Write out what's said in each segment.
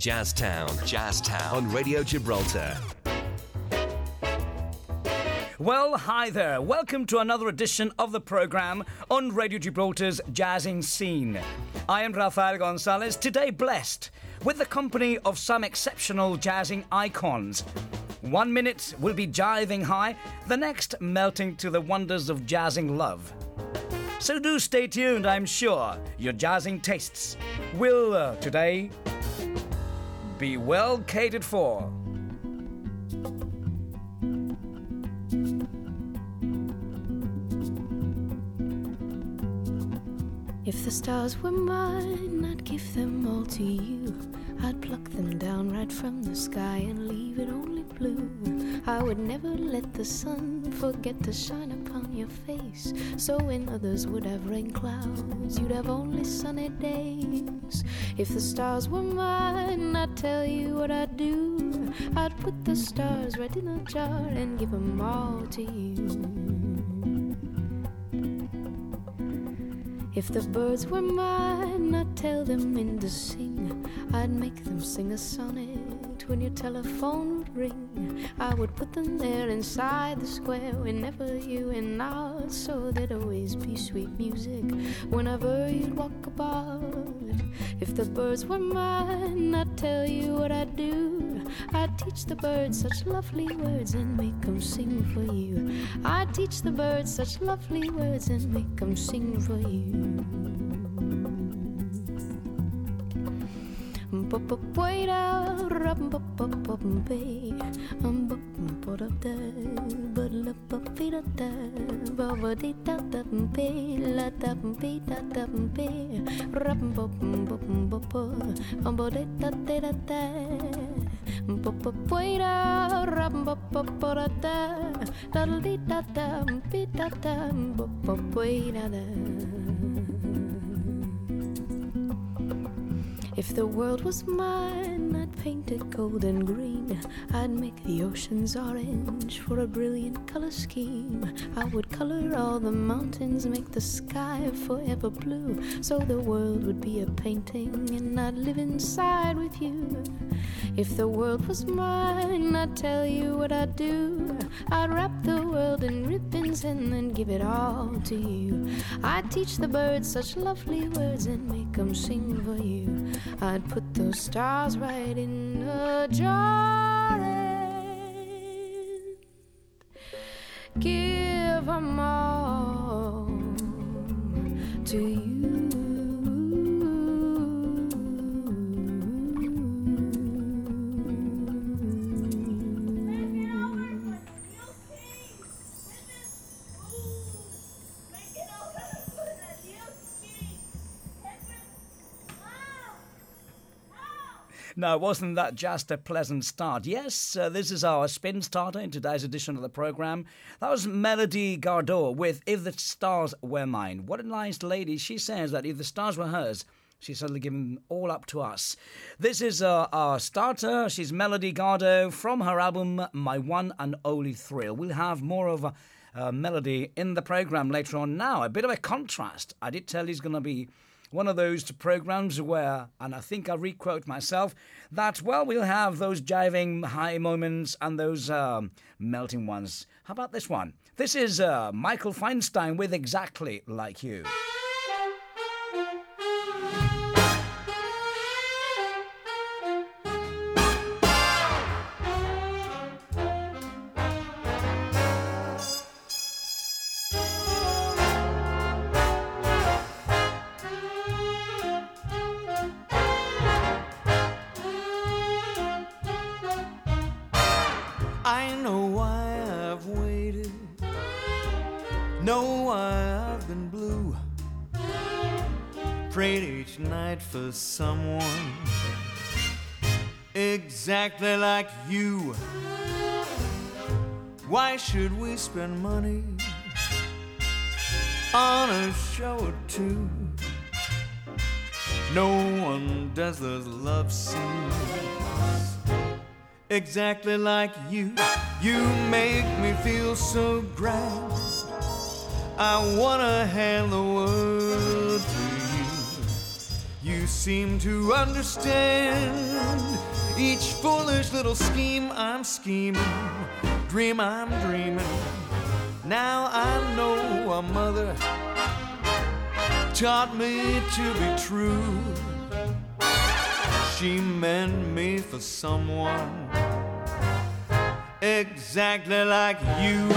Jazztown. Jazztown. On Radio Gibraltar. Well, hi there. Welcome to another edition of the program on Radio Gibraltar's jazzing scene. I am Rafael Gonzalez, today blessed with the company of some exceptional jazzing icons. One minute will be jiving high, the next melting to the wonders of jazzing love. So do stay tuned, I'm sure your jazzing tastes will uh, today be well catered for. If the stars were mine, I'd give them all to you. I'd pluck them down right from the sky and leave it only blue. I would never let the sun forget to shine upon your face. So when others would have rain clouds, you'd have only sunny days. If the stars were mine, I'd tell you what I'd do. I'd put the stars right in a jar and give them all to you. If the birds were mine, I'd tell them when to sing. I'd make them sing a sonnet when your telephone would ring. I would put them there inside the square whenever you and I, so there'd always be sweet music whenever you'd walk about. If the birds were mine, I'd tell you what I'd do. I'd teach the birds such lovely words and make them sing for you. I'd teach the birds such lovely words and make them sing for you. Da da da da If the world was mine, I'd paint it gold and green. I'd make the oceans orange for a brilliant color scheme. I would color all the mountains, make the sky forever blue. So the world would be a painting, and I'd live inside with you. If the world was mine, I'd tell you what I'd do. I'd wrap the world in ribbons and then give it all to you. I'd teach the birds such lovely words and make them sing for you. I'd put those stars right in a jar and give them all to you. Now, wasn't that just a pleasant start? Yes, uh, this is our spin starter in today's edition of the program. That was Melody Gardot with If the Stars Were Mine. What a nice lady. She says that if the stars were hers, she's suddenly given all up to us. This is uh, our starter. She's Melody Gardot from her album My One and Only Thrill. We'll have more of uh, melody in the program later on. Now, a bit of a contrast. I did tell it's going to be one of those programs where, and I think I requote myself, that, well, we'll have those jiving high moments and those um, melting ones. How about this one? This is uh, Michael Feinstein with Exactly Like You. You. Why should we spend money on a show or two? No one does those love scenes exactly like you. You make me feel so grand. I wanna hand the world to you. You seem to understand Each foolish little scheme I'm scheming, dream I'm dreaming. Now I know a mother taught me to be true. She meant me for someone exactly like you.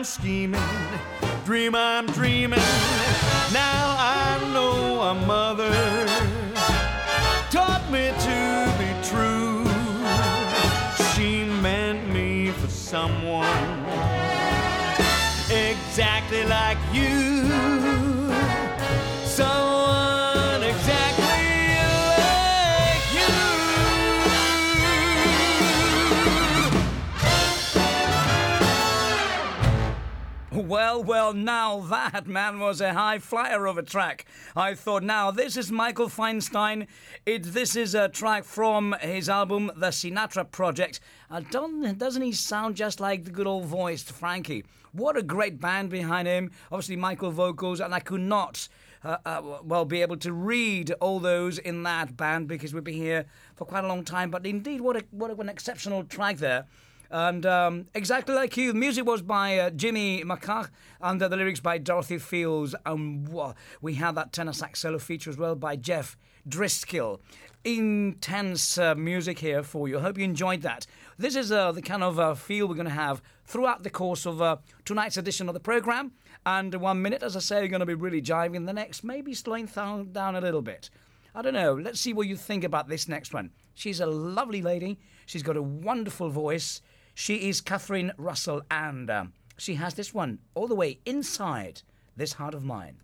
I'm scheming, dream I'm dreaming. Well, now that man was a high flyer of a track. I thought, now this is Michael Feinstein. It this is a track from his album The Sinatra Project. Uh, don't, doesn't he sound just like the good old voiced Frankie? What a great band behind him. Obviously, Michael vocals, and I could not. Uh, uh, well, be able to read all those in that band because we've been here for quite a long time. But indeed, what a, what an exceptional track there. And um, exactly like you, the music was by uh, Jimmy McHugh and the lyrics by Dorothy Fields. And we had that tenor sax solo feature as well by Jeff Driscoll. Intense uh, music here for you. I hope you enjoyed that. This is uh, the kind of feel we're going to have throughout the course of tonight's edition of the program. And one minute, as I say, you're going to be really jiving. The next, maybe slowing th- down a little bit. I don't know. Let's see what you think about this next one. She's a lovely lady. She's got a wonderful voice. She is Catherine Russell, and um, she has this one all the way inside this heart of mine.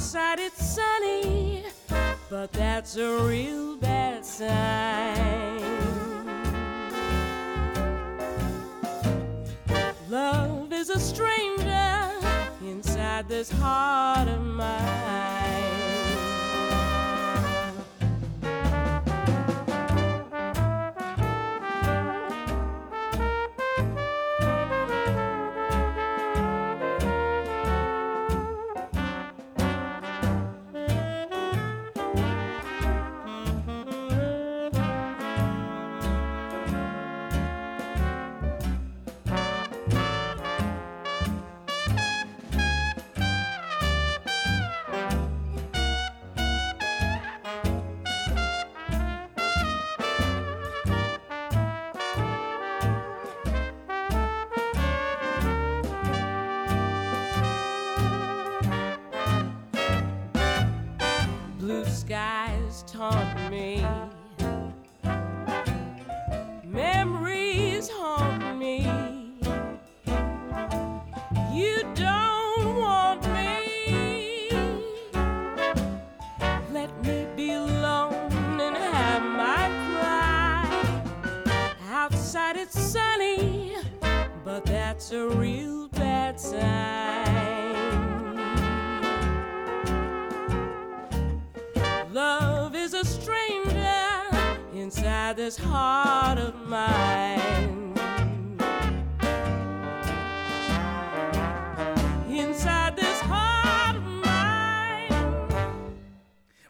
Outside it's sunny, but that's a real bad sign. Love is a stranger inside this heart of mine.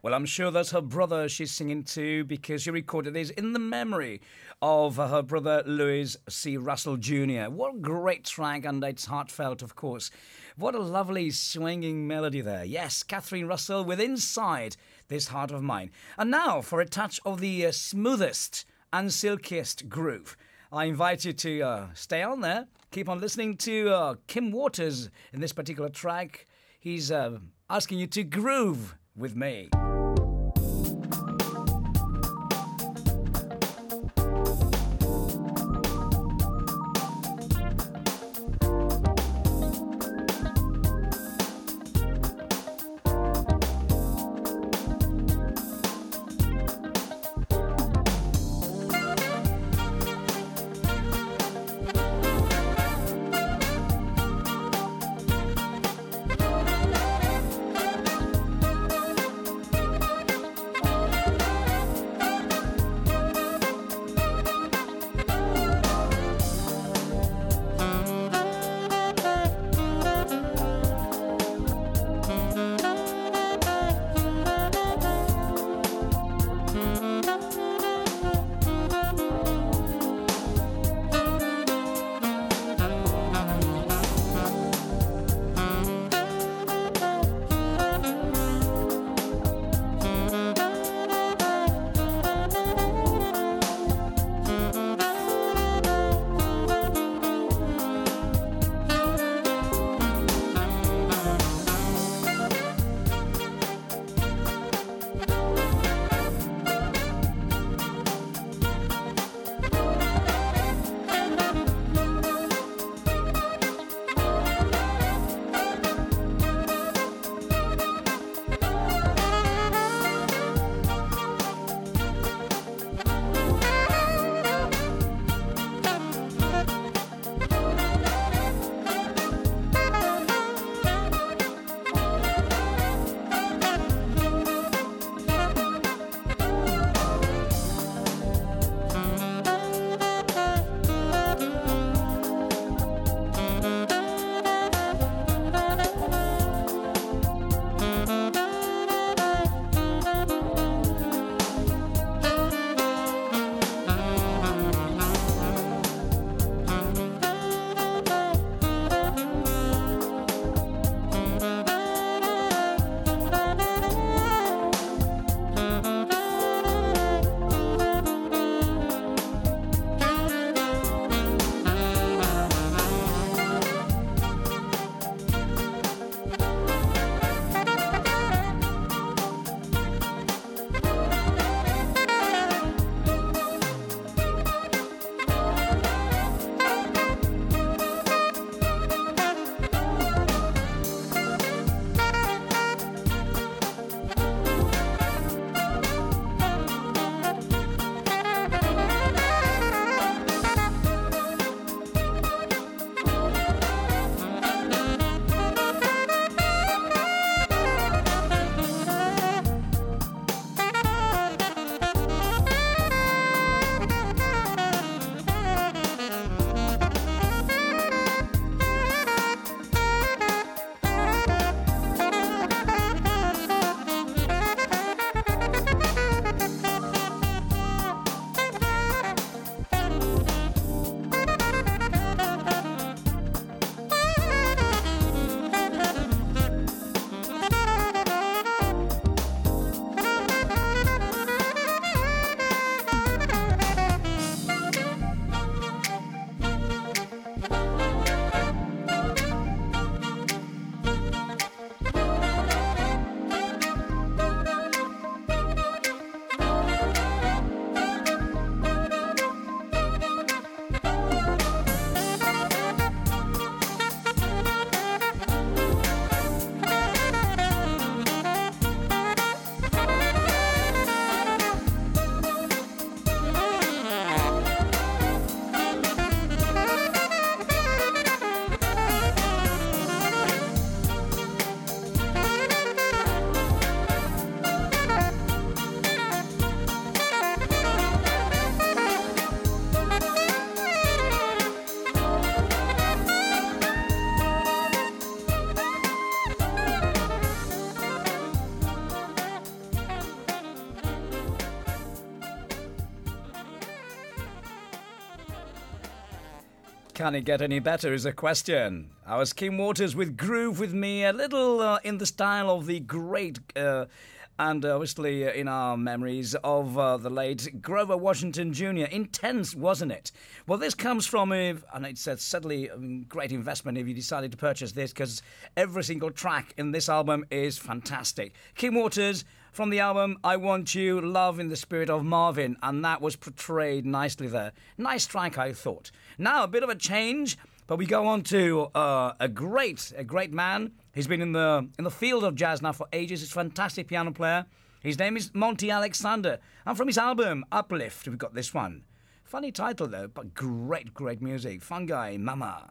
Well, I'm sure that's her brother she's singing to because she recorded this in the memory of her brother Louis C. Russell Jr. What a great track, and it's heartfelt, of course. What a lovely swinging melody there. Yes, Catherine Russell with Inside This Heart of Mine. And now for a touch of the uh, smoothest and silkiest groove. I invite you to uh, stay on there, keep on listening to uh, Kim Waters in this particular track. He's asking you to groove with me. Can it get any better is a question. I was Kim Waters with Groove with me, a little uh, in the style of the great, uh, and obviously uh, in our memories of uh, the late Grover Washington Jr. Intense, wasn't it? Well, this comes from, a, and it's a certainly great investment if you decided to purchase this because every single track in this album is fantastic. Kim Waters from the album I Want You, Love in the Spirit of Marvin, and that was portrayed nicely there. Nice track, I thought. Now, a bit of a change, but we go on to uh, a great, a great man. He's been in the in the field of jazz now for ages. He's a fantastic piano player. His name is Monty Alexander, and from his album Uplift, we've got this one. Funny title though, but great, great music. Fungii Mama.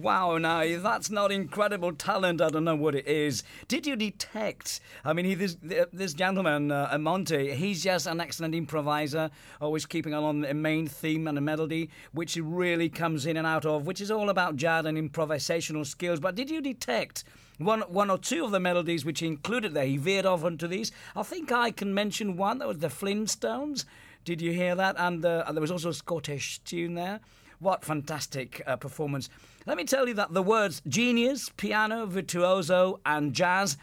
Wow, now that's not incredible talent, I don't know what it is. Did you detect? I mean, he, this this gentleman, uh, Monty, he's just an excellent improviser, always keeping on a main theme and a melody, which he really comes in and out of, which is all about jazz and improvisational skills. But did you detect? One, one or two of the melodies which he included there, he veered off onto these. I think I can mention one that was the Flintstones. Did you hear that? And, uh, there was also a Scottish tune there. What fantastic uh, performance. Let me tell you that the words genius, piano, virtuoso, and jazz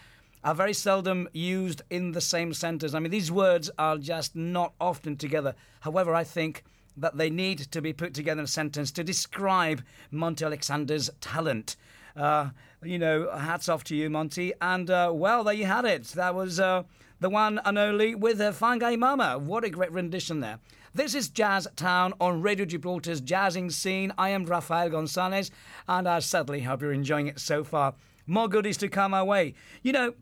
are very seldom used in the same sentence. I mean, these words are just not often together. However, I think that they need to be put together in a sentence to describe Monty Alexander's talent. Uh, you know, hats off to you, Monty. And uh, well, there you had it. That was uh, the one and only with uh, Fungii Mama. What a great rendition there. This is Jazz Town on Radio Gibraltar's jazzing scene. I am Rafael Gonzalez, and I certainly hope you're enjoying it so far. More goodies to come our way. You know,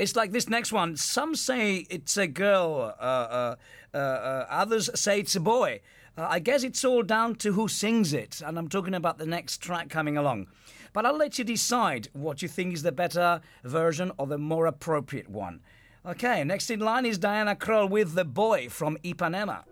it's like this next one. Some say it's a girl, uh, uh, uh, uh others say it's a boy. Uh, I guess it's all down to who sings it, and I'm talking about the next track coming along. But I'll let you decide what you think is the better version or the more appropriate one. Okay, next in line is Diana Krall with The Boy from Ipanema.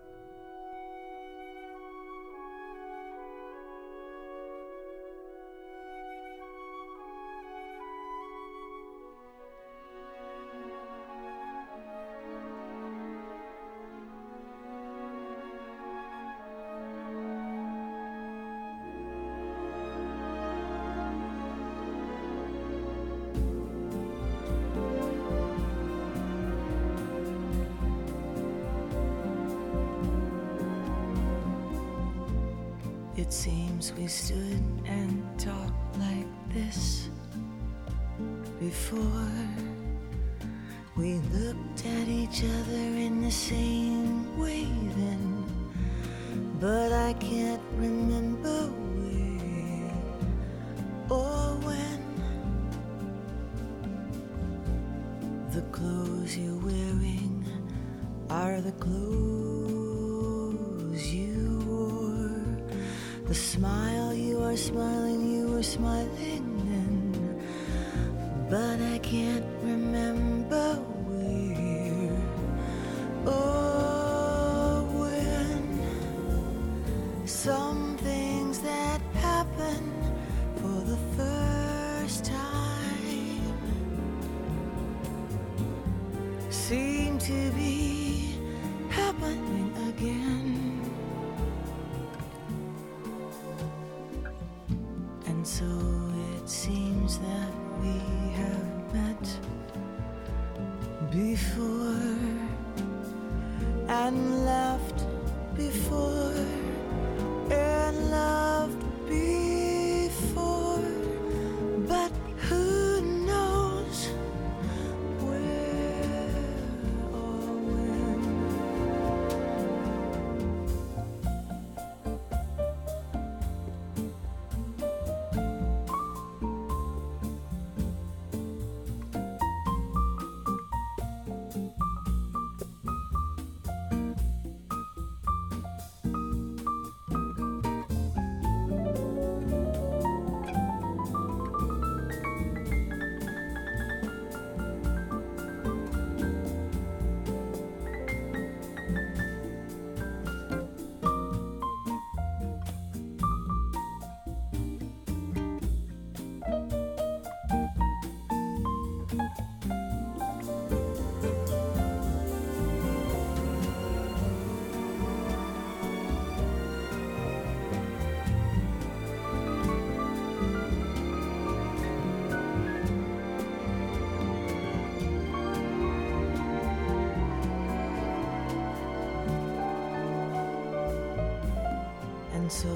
So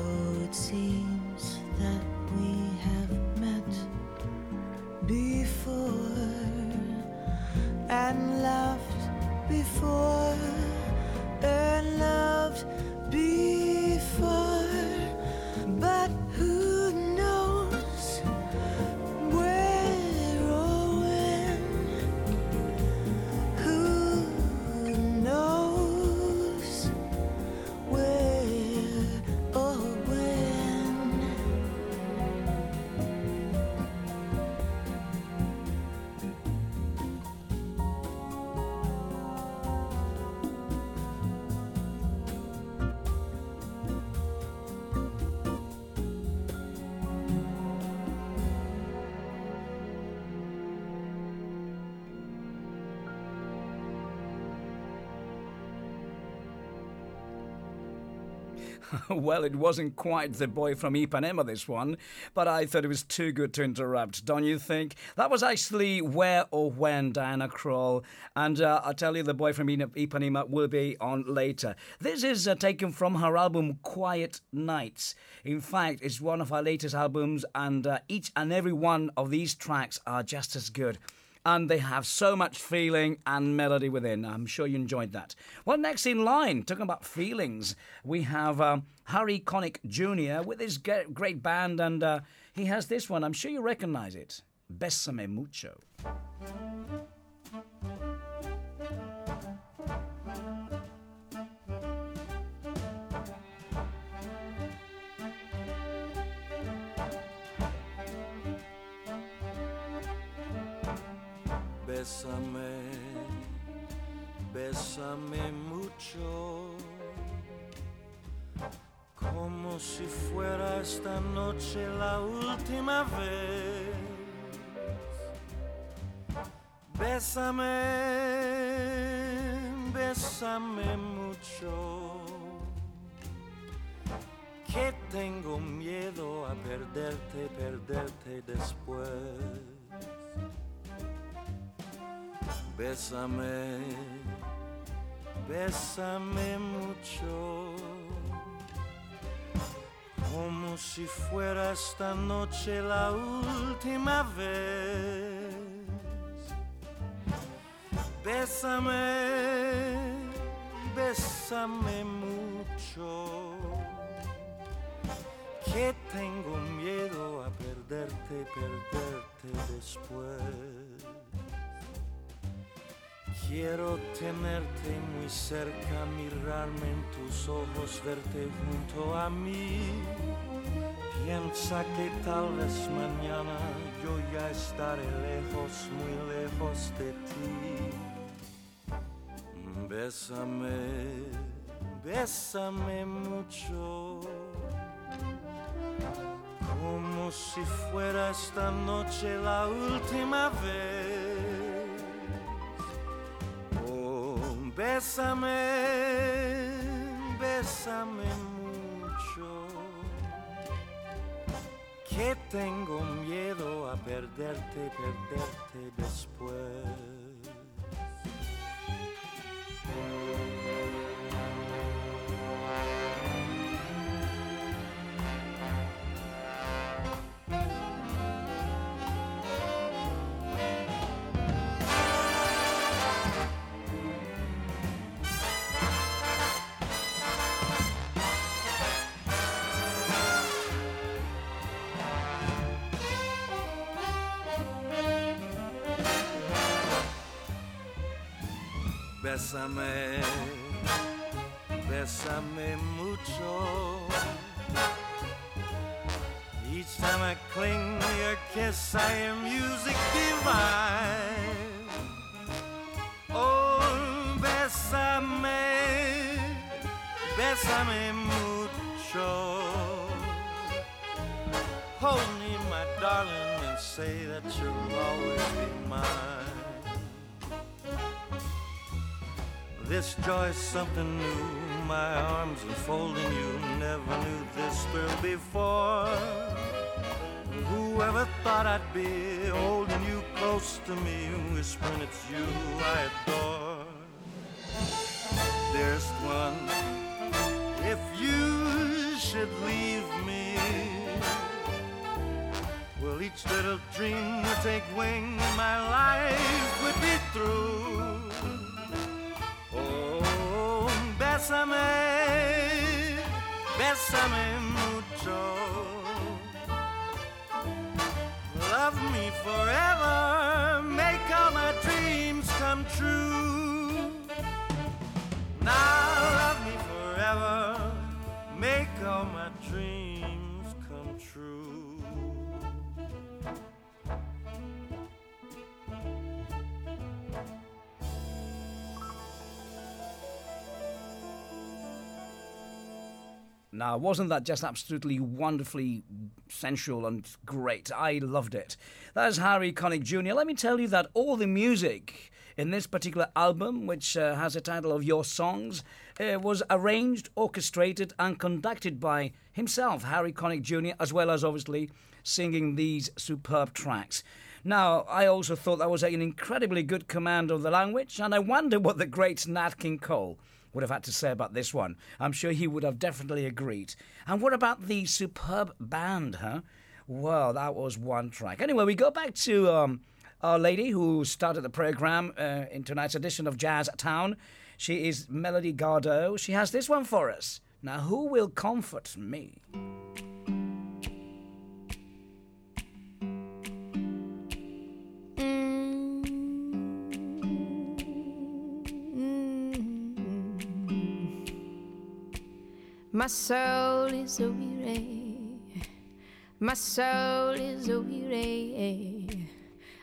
it seems that we have well, it wasn't quite the boy from Ipanema, this one, but I thought it was too good to interrupt, don't you think? That was actually Where or When, Diana Krall, and uh, I'll tell you, the boy from Ipanema will be on later. This is uh, taken from her album Quiet Nights. In fact, it's one of her latest albums, and uh, each and every one of these tracks are just as good and they have so much feeling and melody within. I'm sure you enjoyed that. Well, next in line, talking about feelings, we have um, Harry Connick Jr. with his great band, and uh, he has this one. I'm sure you recognize it Bésame Mucho. Bésame, bésame mucho, como si fuera esta noche la última vez. Bésame, bésame mucho, que tengo miedo a perderte, perderte después. Bésame, bésame mucho, como si fuera esta noche la última vez. Bésame, bésame mucho, que tengo miedo a perderte, perderte después. Quiero tenerte muy cerca, mirarme en tus ojos, verte junto a mí. Piensa que tal vez mañana yo ya estaré lejos, muy lejos de ti. Bésame, bésame mucho, como si fuera esta noche la última vez. Bésame, bésame mucho, que tengo miedo a perderte, perderte después. Bésame, bésame mucho. Each time I cling to your kiss, I am music divine. Oh, bésame, bésame mucho. Hold me, my darling, and say that you'll always be mine. This joy's something new. My arms enfolding you. Never knew this thrill before. Whoever thought I'd be holding you close to me, whispering it's you I adore. Dearest one, if you should leave me, well, each little dream would take wing my life would be through. Bésame, bésame mucho. Love me forever, Now, wasn't that just absolutely wonderfully sensual and great? I loved it. That's Harry Connick Jr. Let me tell you that all the music in this particular album, which uh, has a title of Your Songs, uh, was arranged, orchestrated, and conducted by himself, Harry Connick Jr., as well as obviously singing these superb tracks. Now, I also thought that was an incredibly good command of the language, and I wonder what the great Nat King Cole would have had to say about this one. I'm sure he would have definitely agreed. And what about the superb band, huh? Well, that was one track. Anyway, we go back to um, our lady who started the program uh, in tonight's edition of Jazz at Town. She is Melody Gardot. She has this one for us. Now, who will comfort me? My soul is a weary. My soul is a weary.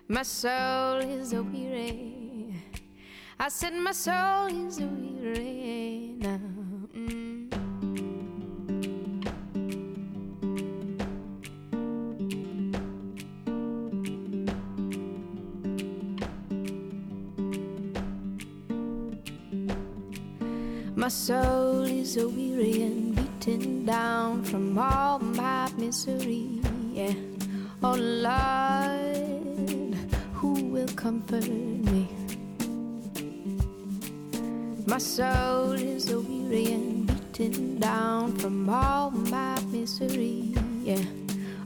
My soul is a weary. I said my soul is a weary My soul is a weary and beaten down from all my misery. Yeah. Oh Lord, who will comfort me? My soul is a weary and beaten down from all my misery. Yeah.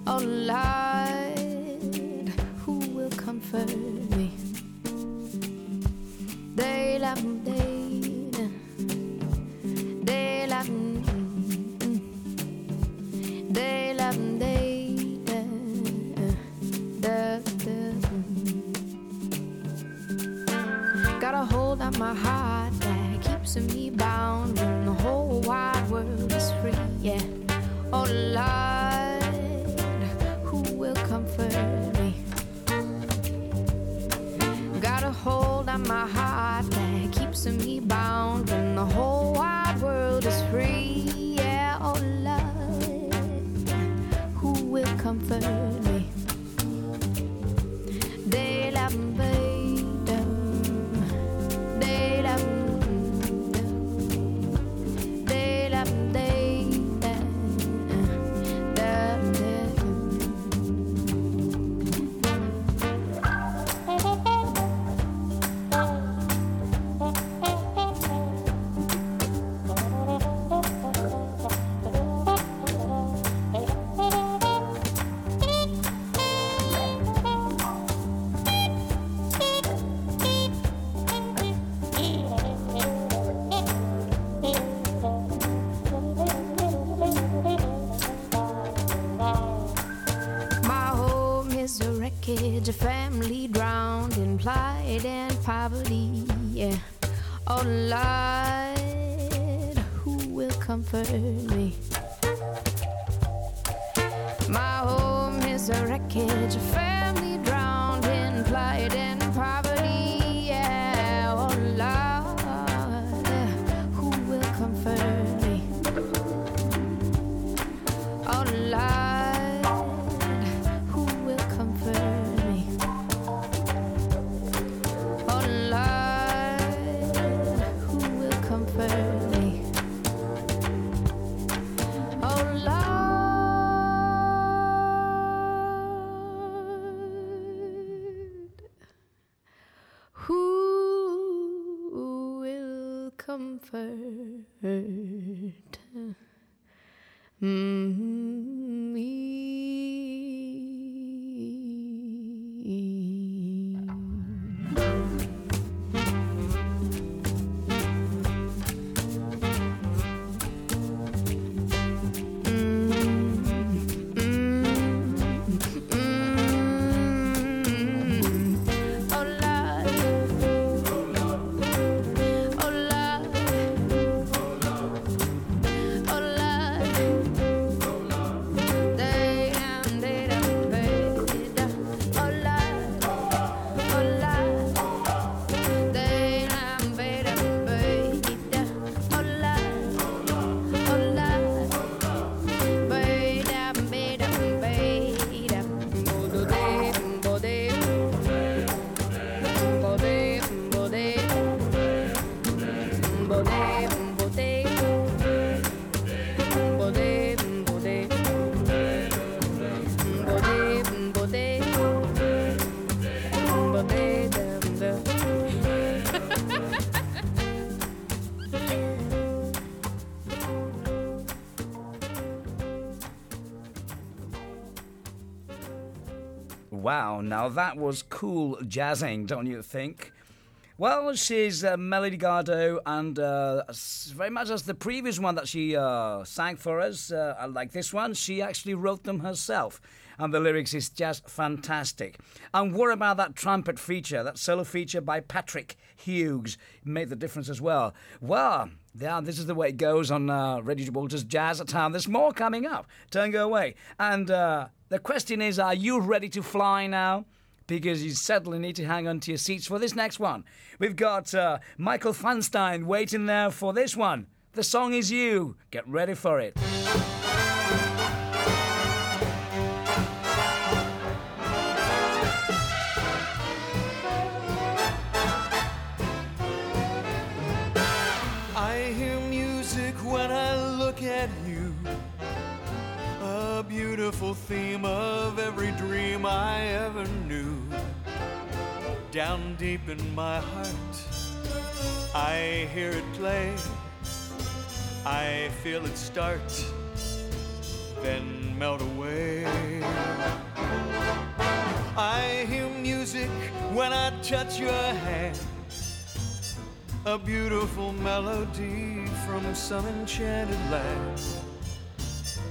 Oh Lord, who will comfort me? My heart that keeps me bound when the whole wide world is free yeah oh lord who will comfort me got a hold on my heart that keeps me bound when the whole wide world is free. Yeah, oh Lord, who will comfort wreckage, a family drowned in plight and poverty. Yeah. Oh Lord, who will comfort me? My home is a wreckage, a me? Now that was cool jazzing, don't you think? Well, she's uh, Melody Gardot, and uh, very much as the previous one that she uh, sang for us, like this one, she actually wrote them herself. And the lyrics is just fantastic. And what about that trumpet feature, that solo feature by Patrick Hughes? Made the difference as well. Well, yeah, this is the way it goes on Radio Gibraltar's Jazz at Town. There's more coming up. Don't go away. And the question is, are you ready to fly now? because you certainly need to hang on to your seats for this next one. We've got uh, Michael Feinstein waiting there for this one. The song is You. Get ready for it. Beautiful theme of every dream I ever knew. Down deep in my heart, I hear it play. I feel it start, then melt away. I hear music when I touch your hand a beautiful melody from some enchanted land.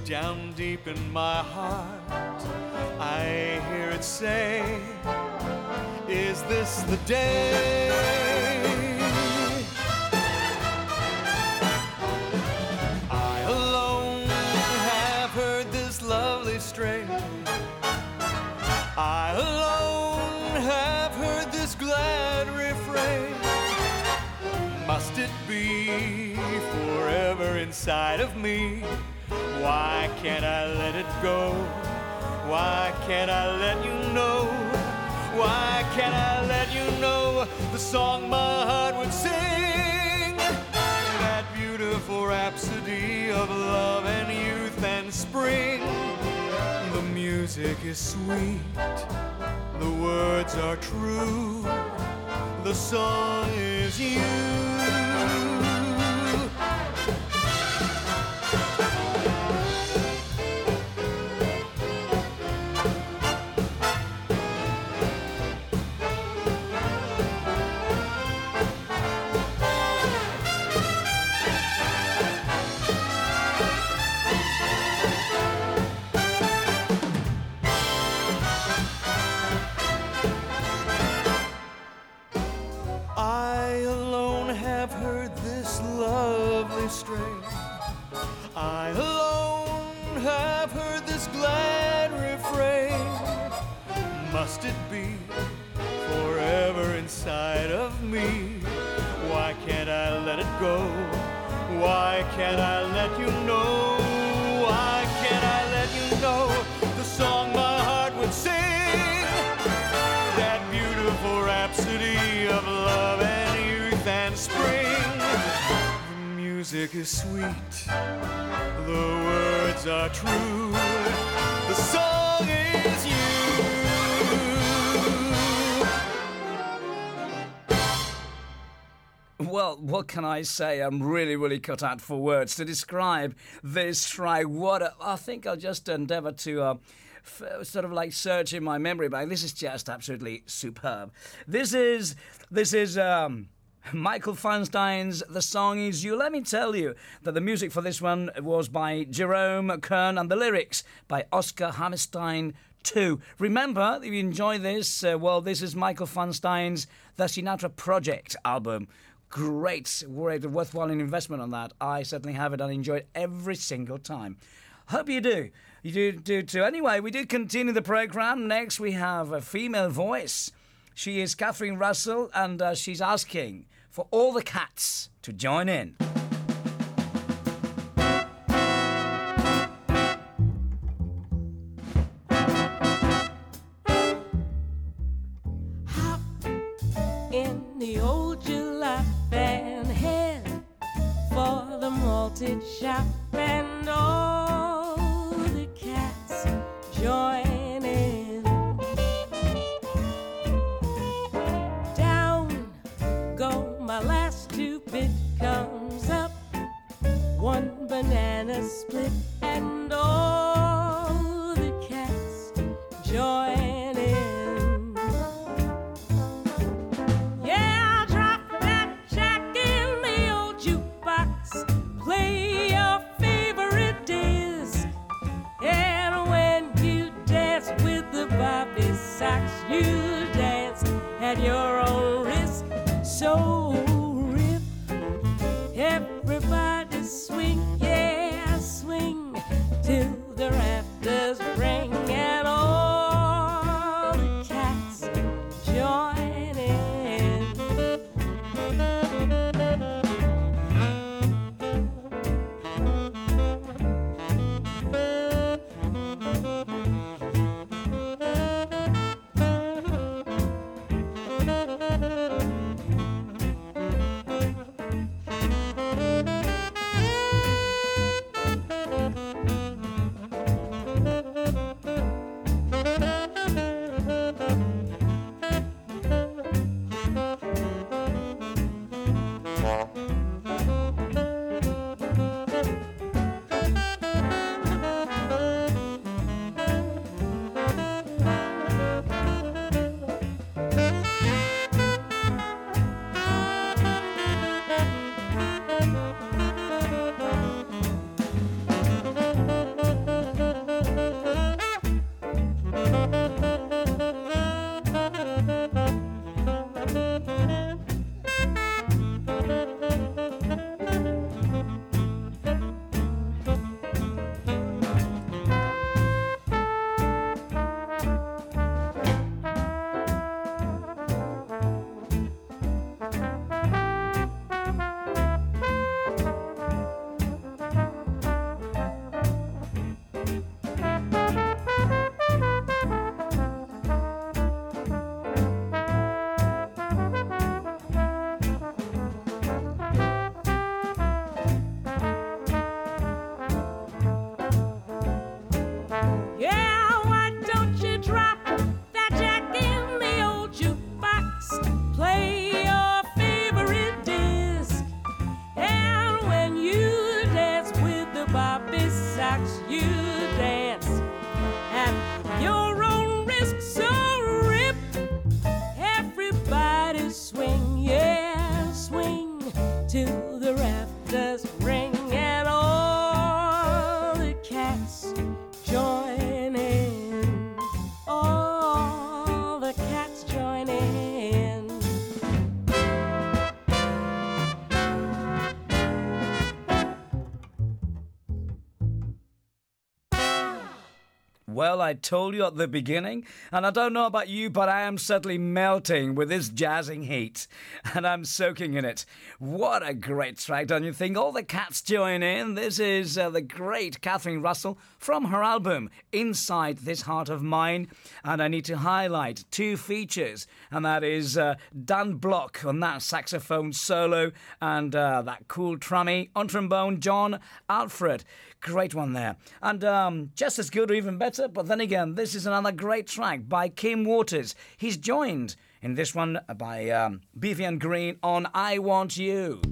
Down deep in my heart, I hear it say, Is this the day? I alone have heard this lovely strain. I alone have heard this glad refrain. Must it be forever inside of me? Why can't I let it go? Why can't I let you know? Why can't I let you know the song my heart would sing? That beautiful rhapsody of love and youth and spring. The music is sweet, the words are true the song is you. Strain. I alone have heard this glad refrain. Must it be forever inside of me? Why can't I let it go? Why can't I let you know? Music is sweet, the words are true, the song is you. Well, what can I say? I'm really, really cut out for words to describe this track. What a, I think I'll just endeavour to uh, sort of like search in my memory bank. This is just absolutely superb. This is this is. Um, Michael Feinstein's The Song Is You. Let me tell you that the music for this one was by Jerome Kern and the lyrics by Oscar Hammerstein too. Remember, if you enjoy this, uh, well, this is Michael Feinstein's The Sinatra Project album. Great, great, worthwhile investment on that. I certainly have it and enjoy it every single time. Hope you do. You do, do too. Anyway, we do continue the program. Next, we have a female voice. She is Catherine Russell, and uh, she's asking for all the cats to join in. Banana Well, I told you at the beginning, and I don't know about you, but I am certainly melting with this jazzing heat, and I'm soaking in it. What a great track, don't you think? All the cats join in. This is uh, the great Catherine Russell from her album Inside This Heart of Mine, and I need to highlight two features, and that is uh, Dan Block on that saxophone solo, and uh, that cool trummy on trombone, John Allred. Great one there. And um, just as good or even better, but then again, this is another great track by Kim Waters. He's joined in this one by um, Vivian Green on I Want You.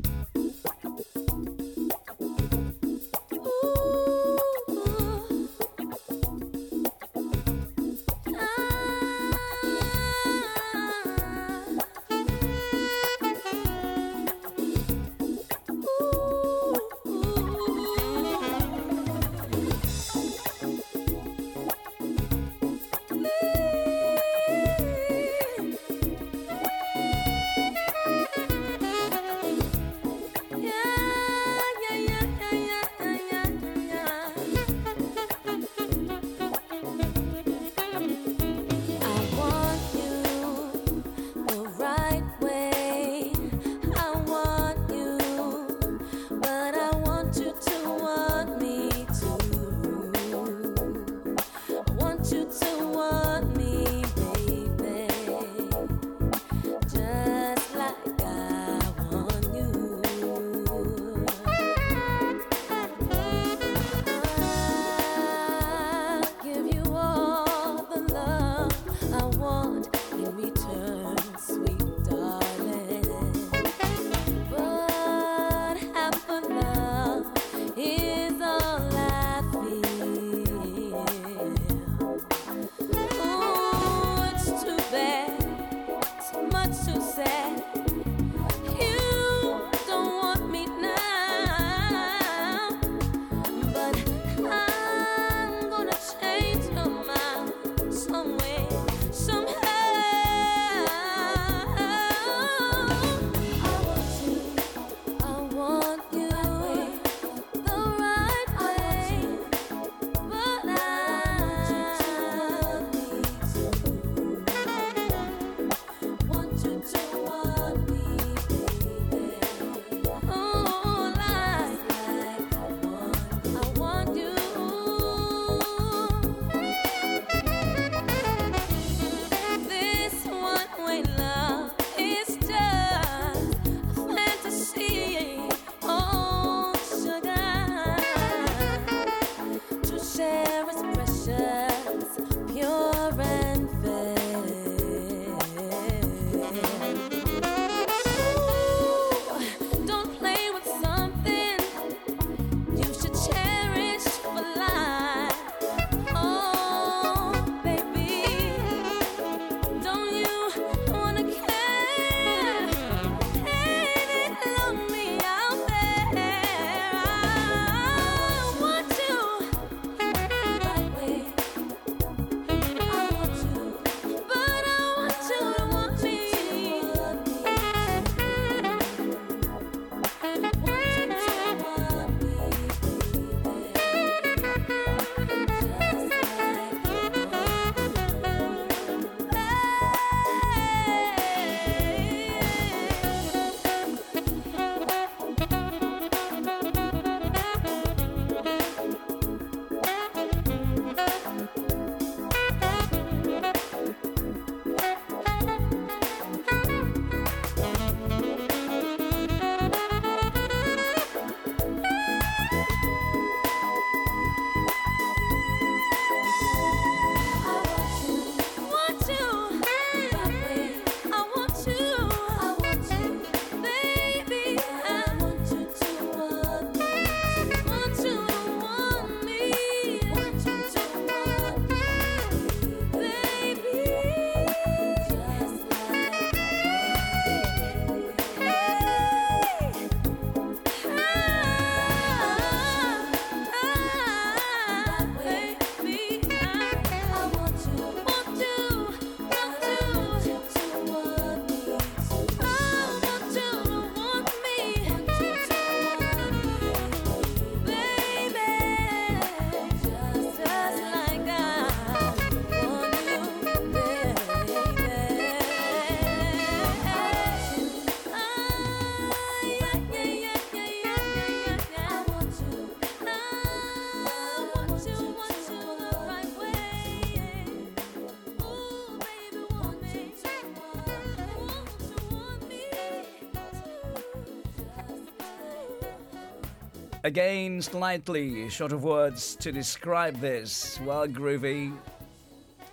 Again, slightly short of words to describe this. Well, groovy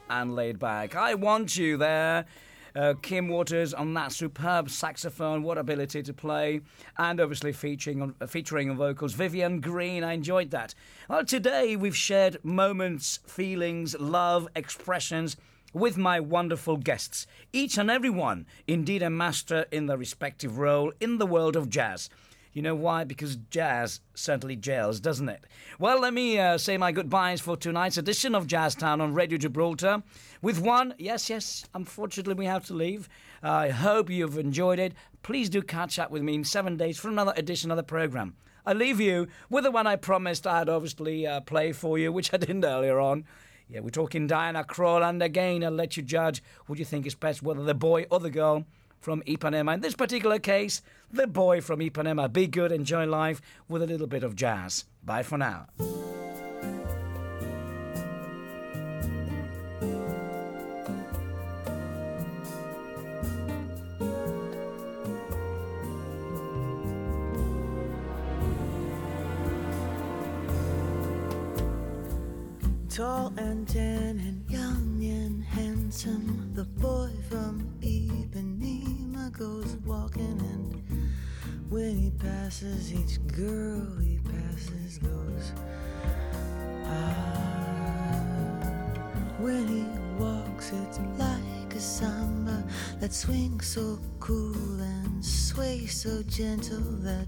and laid back. I want you there. Uh, Kim Waters on that superb saxophone, what ability to play, and obviously featuring on, uh, featuring on vocals Vivian Green. I enjoyed that. Well, today we've shared moments, feelings, love, expressions with my wonderful guests, each and every one, indeed a master in their respective role in the world of jazz. You know why? Because jazz certainly gels, doesn't it? Well, let me uh, say my goodbyes for tonight's edition of Jazztown on Radio Gibraltar. With one, yes, yes, unfortunately we have to leave. I hope you've enjoyed it. Please do catch up with me in seven days for another edition of the programme. I leave you with the one I promised I'd obviously uh, play for you, which I didn't earlier on. Yeah, we're talking Diana Krall, and again, I'll let you judge what you think is best, whether the boy or the girl from Ipanema. In this particular case, the boy from Ipanema. Be good, enjoy life with a little bit of jazz. Bye for now. Passes each girl he passes, goes ah. When he walks, it's like a samba that swings so cool and sways so gentle that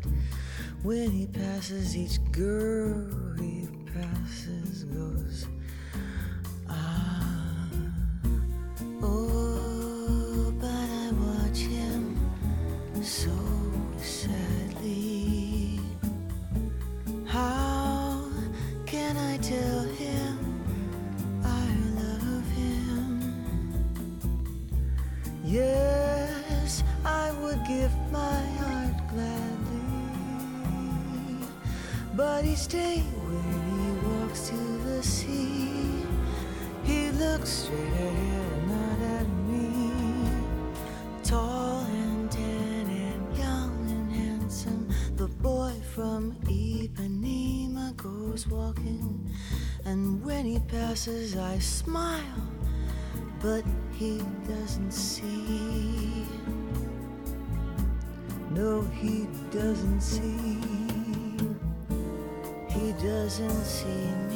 when he passes each girl he passes, goes. Ah, oh, but he stays when he walks to the sea. He looks straight ahead, not at me. Tall and tan and young and handsome, the boy from Ipanema goes walking. And when he passes, I smile, but he doesn't see. No, he doesn't see. Doesn't see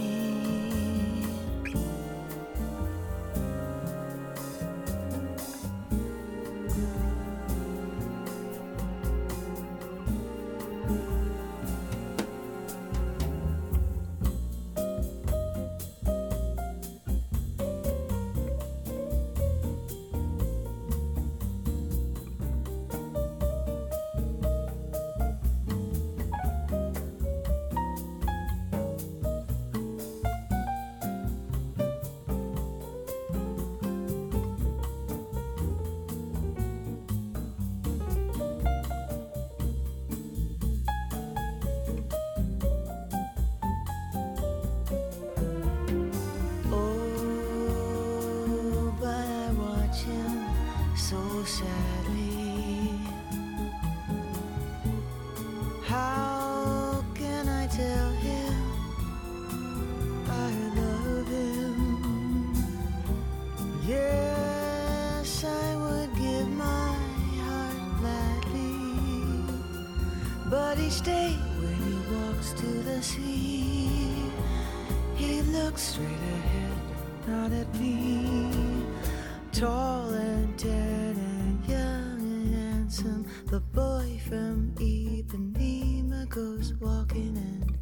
Tall and tan and young and handsome, the boy from Ipanema goes walking, and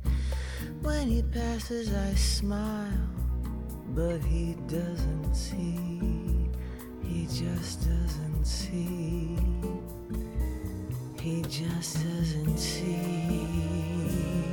when he passes, I smile, but he doesn't see. He just doesn't see. He just doesn't see.